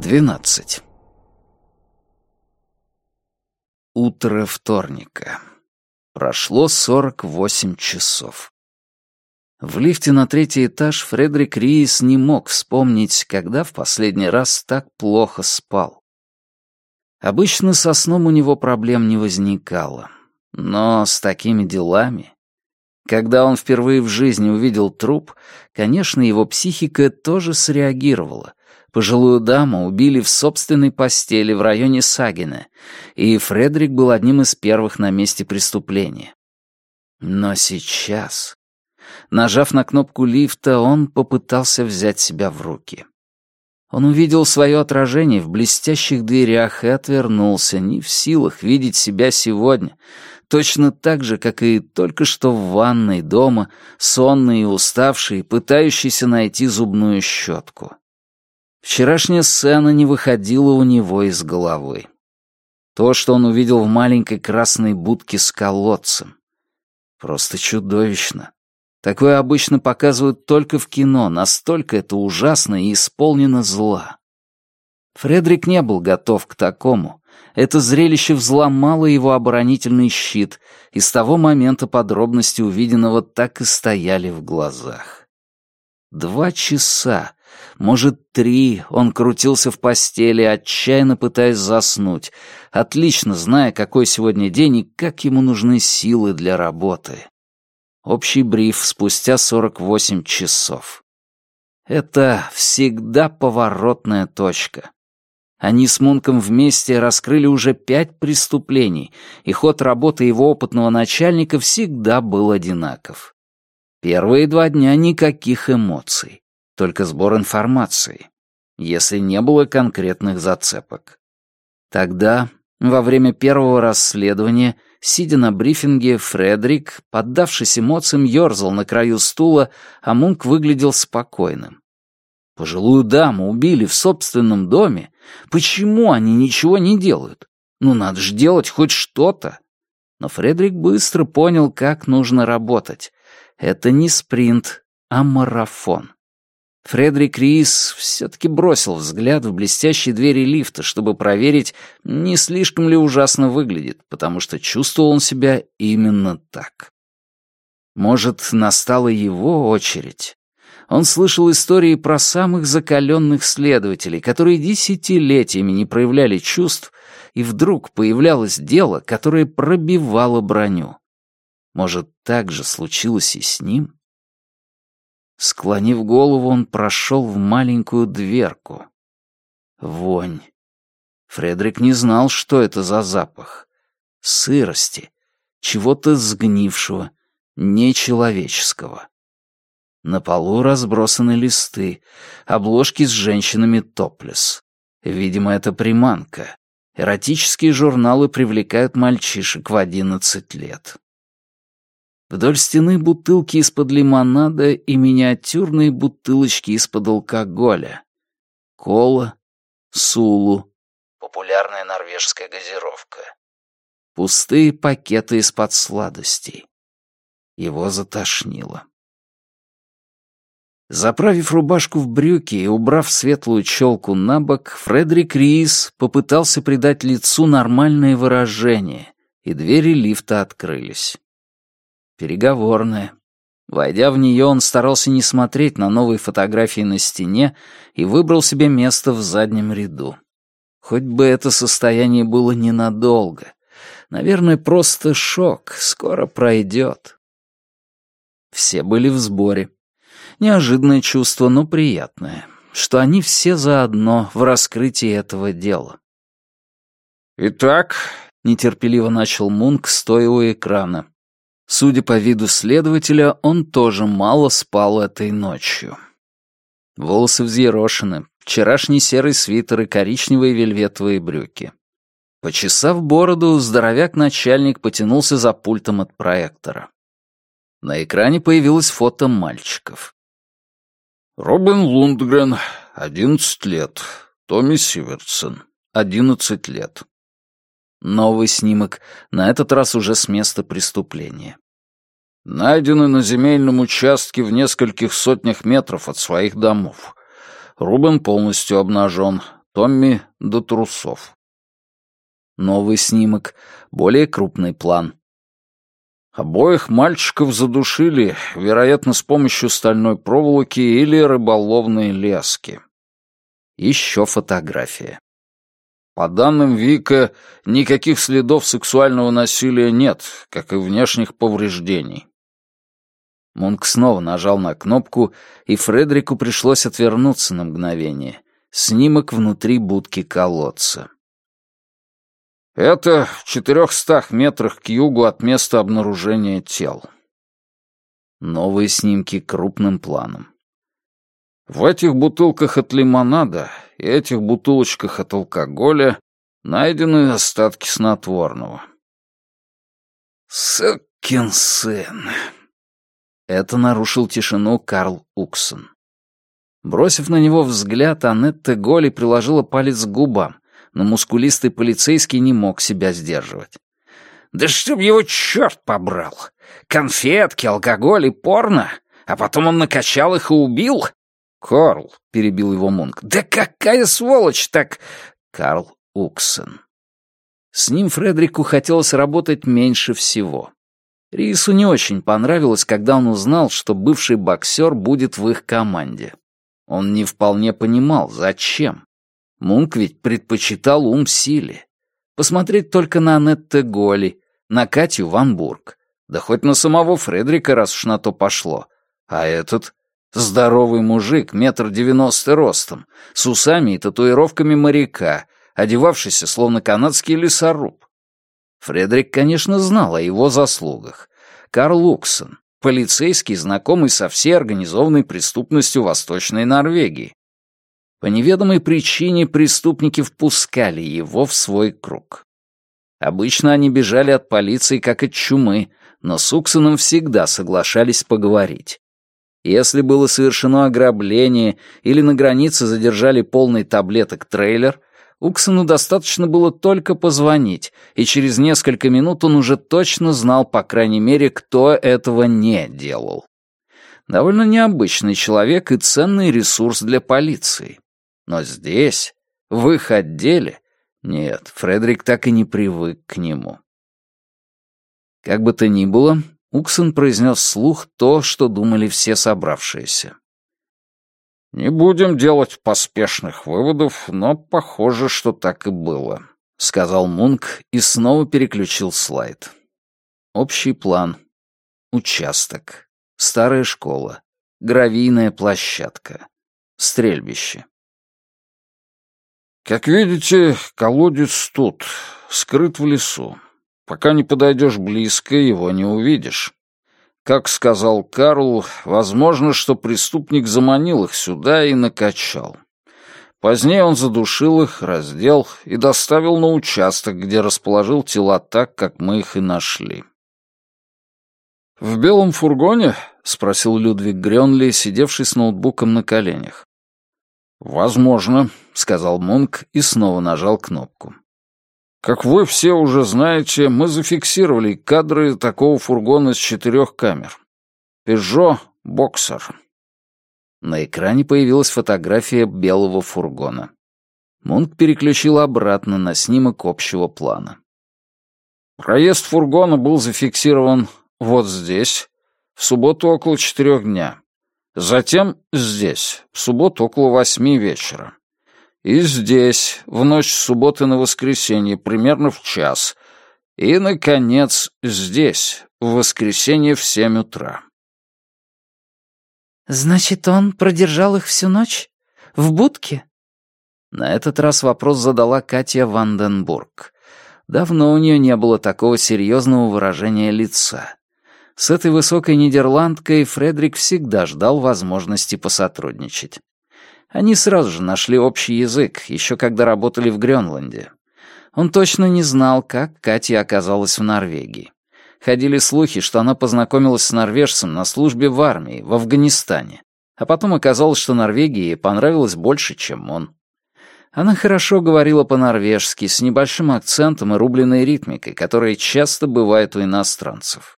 12. Утро вторника. Прошло 48 часов. В лифте на третий этаж Фредерик Риис не мог вспомнить, когда в последний раз так плохо спал. Обычно со сном у него проблем не возникало. Но с такими делами... Когда он впервые в жизни увидел труп, конечно, его психика тоже среагировала. Пожилую даму убили в собственной постели в районе Сагина, и Фредерик был одним из первых на месте преступления. Но сейчас... Нажав на кнопку лифта, он попытался взять себя в руки. Он увидел свое отражение в блестящих дверях и отвернулся, не в силах видеть себя сегодня, точно так же, как и только что в ванной дома, сонный и уставший, пытающийся найти зубную щетку. Вчерашняя сцена не выходила у него из головы. То, что он увидел в маленькой красной будке с колодцем. Просто чудовищно. Такое обычно показывают только в кино, настолько это ужасно и исполнено зла. Фредерик не был готов к такому. Это зрелище взломало его оборонительный щит, и с того момента подробности увиденного так и стояли в глазах. Два часа, может, три он крутился в постели, отчаянно пытаясь заснуть, отлично зная, какой сегодня день и как ему нужны силы для работы. Общий бриф спустя 48 часов. Это всегда поворотная точка. Они с Мунком вместе раскрыли уже пять преступлений, и ход работы его опытного начальника всегда был одинаков. Первые два дня никаких эмоций, только сбор информации, если не было конкретных зацепок. Тогда, во время первого расследования, Сидя на брифинге, Фредерик, поддавшись эмоциям, ёрзал на краю стула, а Мунк выглядел спокойным. Пожилую даму убили в собственном доме. Почему они ничего не делают? Ну, надо же делать хоть что-то. Но Фредерик быстро понял, как нужно работать. Это не спринт, а марафон. Фредерик Рис все-таки бросил взгляд в блестящие двери лифта, чтобы проверить, не слишком ли ужасно выглядит, потому что чувствовал он себя именно так. Может, настала его очередь. Он слышал истории про самых закаленных следователей, которые десятилетиями не проявляли чувств, и вдруг появлялось дело, которое пробивало броню. Может, так же случилось и с ним? Склонив голову, он прошел в маленькую дверку. Вонь. Фредерик не знал, что это за запах. Сырости. Чего-то сгнившего, нечеловеческого. На полу разбросаны листы, обложки с женщинами топлес. Видимо, это приманка. Эротические журналы привлекают мальчишек в одиннадцать лет. Вдоль стены бутылки из-под лимонада и миниатюрные бутылочки из-под алкоголя. Кола, Сулу. Популярная норвежская газировка. Пустые пакеты из-под сладостей. Его затошнило. Заправив рубашку в брюки и убрав светлую челку на бок, Фредерик Рис попытался придать лицу нормальное выражение, и двери лифта открылись переговорная. Войдя в нее, он старался не смотреть на новые фотографии на стене и выбрал себе место в заднем ряду. Хоть бы это состояние было ненадолго. Наверное, просто шок, скоро пройдет. Все были в сборе. Неожиданное чувство, но приятное, что они все заодно в раскрытии этого дела. «Итак», — нетерпеливо начал Мунк, стоя у экрана, Судя по виду следователя, он тоже мало спал этой ночью. Волосы взъерошены, вчерашний серый свитер и коричневые вельветовые брюки. Почесав бороду, здоровяк-начальник потянулся за пультом от проектора. На экране появилось фото мальчиков. Робин Лундгрен, 11 лет. Томми Сиверсон, 11 лет. Новый снимок, на этот раз уже с места преступления. Найдены на земельном участке в нескольких сотнях метров от своих домов. Рубен полностью обнажен. Томми до трусов. Новый снимок, более крупный план. Обоих мальчиков задушили, вероятно, с помощью стальной проволоки или рыболовной лески. Еще фотография. По данным Вика, никаких следов сексуального насилия нет, как и внешних повреждений. Мунк снова нажал на кнопку, и Фредерику пришлось отвернуться на мгновение. Снимок внутри будки колодца. Это в четырехстах метрах к югу от места обнаружения тел. Новые снимки крупным планом. В этих бутылках от лимонада и этих бутылочках от алкоголя найдены остатки снотворного. «Сукин сын!» Это нарушил тишину Карл Уксон. Бросив на него взгляд, Анетта Голи приложила палец к губам, но мускулистый полицейский не мог себя сдерживать. «Да чтоб его черт побрал! Конфетки, алкоголь и порно! А потом он накачал их и убил!» «Карл», — перебил его Мунк, — «да какая сволочь так...» Карл Уксен. С ним Фредерику хотелось работать меньше всего. Рису не очень понравилось, когда он узнал, что бывший боксер будет в их команде. Он не вполне понимал, зачем. Мунк ведь предпочитал ум силе. Посмотреть только на Анетте Голи, на Катю Ван Бург, да хоть на самого Фредрика, раз уж на то пошло. А этот — здоровый мужик, метр девяносто ростом, с усами и татуировками моряка, одевавшийся словно канадский лесоруб. Фредерик, конечно, знал о его заслугах. Карл Луксон, полицейский, знакомый со всей организованной преступностью Восточной Норвегии. По неведомой причине преступники впускали его в свой круг. Обычно они бежали от полиции как от чумы, но с Уксоном всегда соглашались поговорить. Если было совершено ограбление или на границе задержали полный таблеток трейлер, Уксону достаточно было только позвонить, и через несколько минут он уже точно знал, по крайней мере, кто этого не делал. Довольно необычный человек и ценный ресурс для полиции. Но здесь, в их отделе, нет, Фредерик так и не привык к нему. Как бы то ни было, Уксон произнес вслух то, что думали все собравшиеся. «Не будем делать поспешных выводов, но похоже, что так и было», — сказал Мунк и снова переключил слайд. Общий план. Участок. Старая школа. Гравийная площадка. Стрельбище. Как видите, колодец тут, скрыт в лесу. Пока не подойдешь близко, его не увидишь. Как сказал Карл, возможно, что преступник заманил их сюда и накачал. Позднее он задушил их, раздел и доставил на участок, где расположил тела так, как мы их и нашли. «В белом фургоне?» — спросил Людвиг Грёнли, сидевший с ноутбуком на коленях. «Возможно», — сказал Мунк и снова нажал кнопку. «Как вы все уже знаете, мы зафиксировали кадры такого фургона с четырех камер. Peugeot Boxer». На экране появилась фотография белого фургона. Мунк переключил обратно на снимок общего плана. Проезд фургона был зафиксирован вот здесь, в субботу около четырех дня. Затем здесь, в субботу около восьми вечера. И здесь, в ночь с субботы на воскресенье, примерно в час. И, наконец, здесь, в воскресенье в семь утра. «Значит, он продержал их всю ночь? В будке?» На этот раз вопрос задала Катя Ванденбург. Давно у нее не было такого серьезного выражения лица. С этой высокой нидерландкой Фредерик всегда ждал возможности посотрудничать. Они сразу же нашли общий язык, еще когда работали в Гренланде. Он точно не знал, как Катя оказалась в Норвегии. Ходили слухи, что она познакомилась с норвежцем на службе в армии, в Афганистане. А потом оказалось, что Норвегия ей понравилась больше, чем он. Она хорошо говорила по-норвежски, с небольшим акцентом и рубленой ритмикой, которая часто бывает у иностранцев.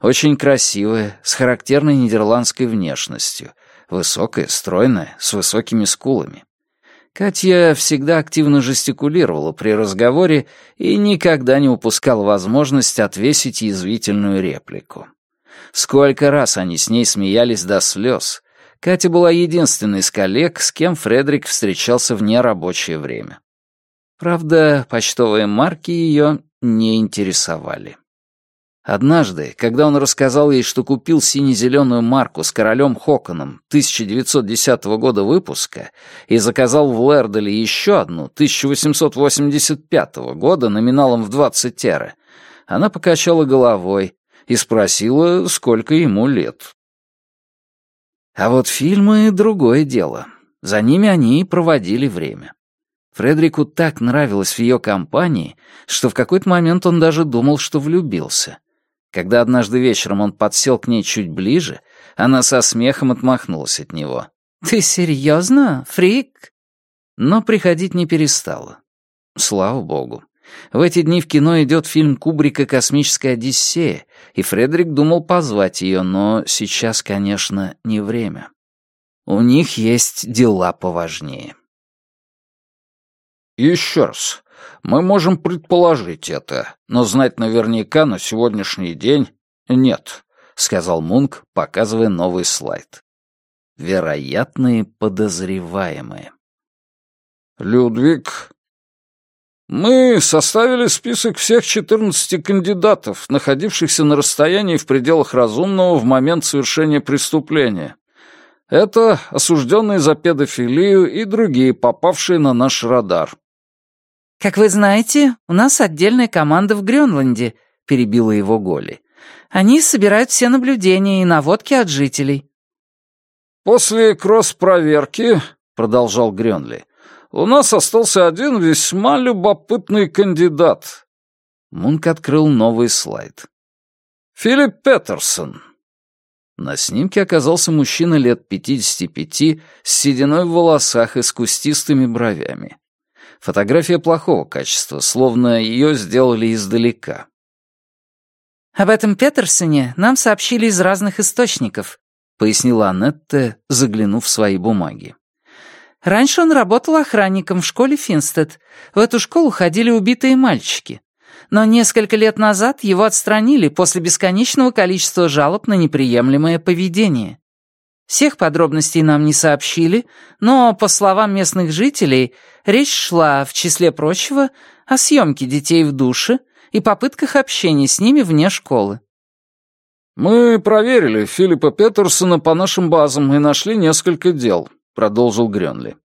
Очень красивая, с характерной нидерландской внешностью. Высокая, стройная, с высокими скулами. Катя всегда активно жестикулировала при разговоре и никогда не упускала возможность отвесить язвительную реплику. Сколько раз они с ней смеялись до слез. Катя была единственной из коллег, с кем Фредерик встречался в нерабочее время. Правда, почтовые марки ее не интересовали. Однажды, когда он рассказал ей, что купил сине-зеленую марку с королем Хоконом 1910 года выпуска и заказал в Лерделе еще одну 1885 года номиналом в 20 теры, она покачала головой и спросила, сколько ему лет. А вот фильмы — другое дело. За ними они и проводили время. Фредерику так нравилось в ее компании, что в какой-то момент он даже думал, что влюбился — когда однажды вечером он подсел к ней чуть ближе, она со смехом отмахнулась от него. «Ты серьезно, фрик?» Но приходить не перестала. Слава богу. В эти дни в кино идет фильм Кубрика «Космическая Одиссея», и Фредерик думал позвать ее, но сейчас, конечно, не время. У них есть дела поважнее. «Еще раз. Мы можем предположить это, но знать наверняка на сегодняшний день нет», — сказал Мунк, показывая новый слайд. Вероятные подозреваемые. «Людвиг, мы составили список всех 14 кандидатов, находившихся на расстоянии в пределах разумного в момент совершения преступления. Это осужденные за педофилию и другие, попавшие на наш радар. «Как вы знаете, у нас отдельная команда в Гренланде», — перебила его Голи. «Они собирают все наблюдения и наводки от жителей». «После кросс-проверки», — продолжал Гренли, «у нас остался один весьма любопытный кандидат». Мунк открыл новый слайд. «Филипп Петерсон». На снимке оказался мужчина лет 55 с сединой в волосах и с кустистыми бровями. Фотография плохого качества, словно ее сделали издалека. «Об этом Петерсоне нам сообщили из разных источников», пояснила Аннетте, заглянув в свои бумаги. «Раньше он работал охранником в школе Финстед. В эту школу ходили убитые мальчики. Но несколько лет назад его отстранили после бесконечного количества жалоб на неприемлемое поведение. Всех подробностей нам не сообщили, но, по словам местных жителей, речь шла, в числе прочего, о съемке детей в душе и попытках общения с ними вне школы. «Мы проверили Филиппа Петерсона по нашим базам и нашли несколько дел», — продолжил Грёнли.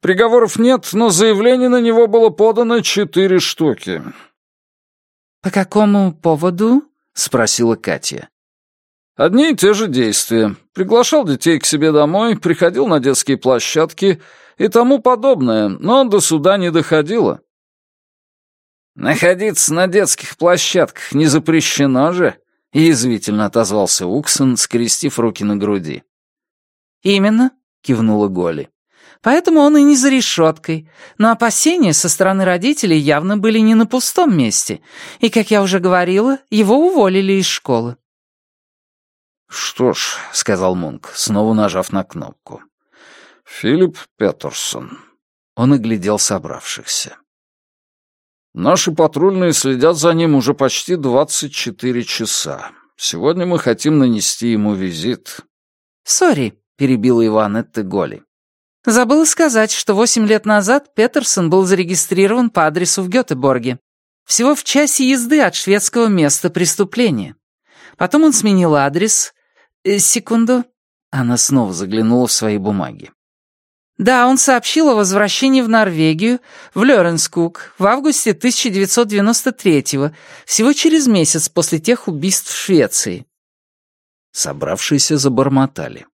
«Приговоров нет, но заявлений на него было подано четыре штуки». «По какому поводу?» — спросила Катя. Одни и те же действия. Приглашал детей к себе домой, приходил на детские площадки и тому подобное, но до суда не доходило. «Находиться на детских площадках не запрещено же», — язвительно отозвался Уксон, скрестив руки на груди. «Именно», — кивнула Голи. «Поэтому он и не за решеткой. Но опасения со стороны родителей явно были не на пустом месте. И, как я уже говорила, его уволили из школы. «Что ж», — сказал Мунк, снова нажав на кнопку. «Филипп Петерсон». Он оглядел собравшихся. «Наши патрульные следят за ним уже почти 24 часа. Сегодня мы хотим нанести ему визит». «Сори», — перебила Анетта Голи. «Забыла сказать, что восемь лет назад Петерсон был зарегистрирован по адресу в Гетеборге. Всего в часе езды от шведского места преступления. Потом он сменил адрес, «Секунду». Она снова заглянула в свои бумаги. Да, он сообщил о возвращении в Норвегию, в Лёренскук, в августе 1993-го, всего через месяц после тех убийств в Швеции. Собравшиеся забормотали.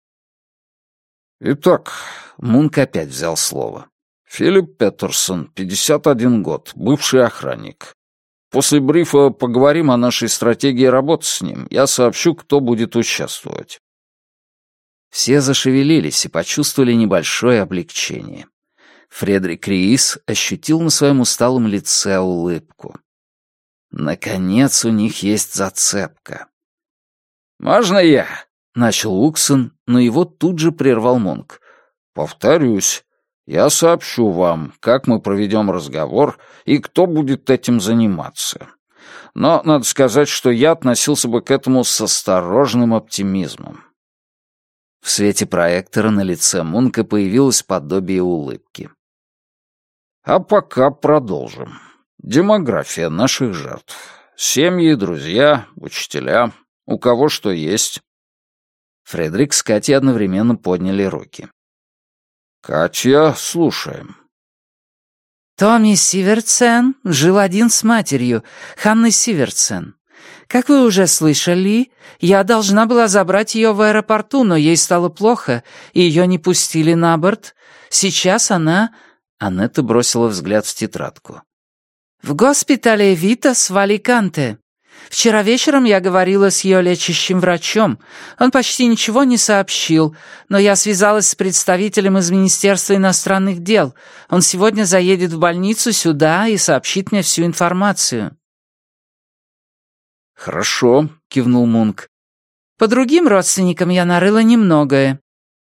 «Итак», — Мунк опять взял слово. «Филипп Петерсон, 51 год, бывший охранник. После брифа поговорим о нашей стратегии работы с ним. Я сообщу, кто будет участвовать». Все зашевелились и почувствовали небольшое облегчение. Фредерик Риис ощутил на своем усталом лице улыбку. Наконец у них есть зацепка. «Можно я?» — начал Уксон, но его тут же прервал Монк. «Повторюсь, Я сообщу вам, как мы проведем разговор и кто будет этим заниматься. Но надо сказать, что я относился бы к этому с осторожным оптимизмом. В свете проектора на лице Мунка появилось подобие улыбки. А пока продолжим. Демография наших жертв. Семьи, друзья, учителя. У кого что есть. Фредерик с Катей одновременно подняли руки. «Катя, слушаем». Томми Сиверцен жил один с матерью, Ханной Сиверцен. Как вы уже слышали, я должна была забрать ее в аэропорту, но ей стало плохо, и ее не пустили на борт. Сейчас она...» Анетта бросила взгляд в тетрадку. «В госпитале Витас в Аликанте. Вчера вечером я говорила с ее лечащим врачом. Он почти ничего не сообщил, но я связалась с представителем из Министерства иностранных дел. Он сегодня заедет в больницу сюда и сообщит мне всю информацию». «Хорошо», — кивнул Мунк. «По другим родственникам я нарыла немногое.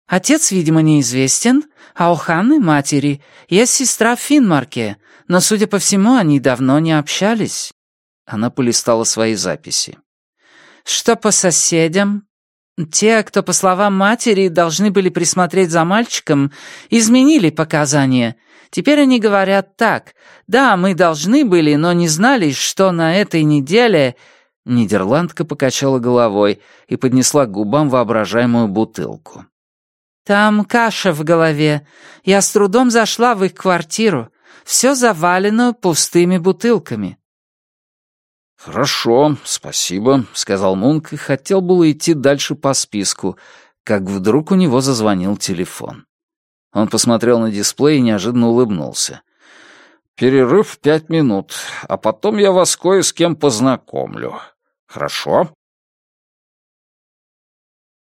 Отец, видимо, неизвестен, а у Ханны, матери, есть сестра в Финмарке, но, судя по всему, они давно не общались». Она полистала свои записи. «Что по соседям?» Те, кто, по словам матери, должны были присмотреть за мальчиком, изменили показания. Теперь они говорят так. «Да, мы должны были, но не знали, что на этой неделе...» Нидерландка покачала головой и поднесла к губам воображаемую бутылку. «Там каша в голове. Я с трудом зашла в их квартиру. Все завалено пустыми бутылками. «Хорошо, спасибо», — сказал Мунк и хотел было идти дальше по списку, как вдруг у него зазвонил телефон. Он посмотрел на дисплей и неожиданно улыбнулся. «Перерыв пять минут, а потом я вас кое с кем познакомлю. Хорошо?»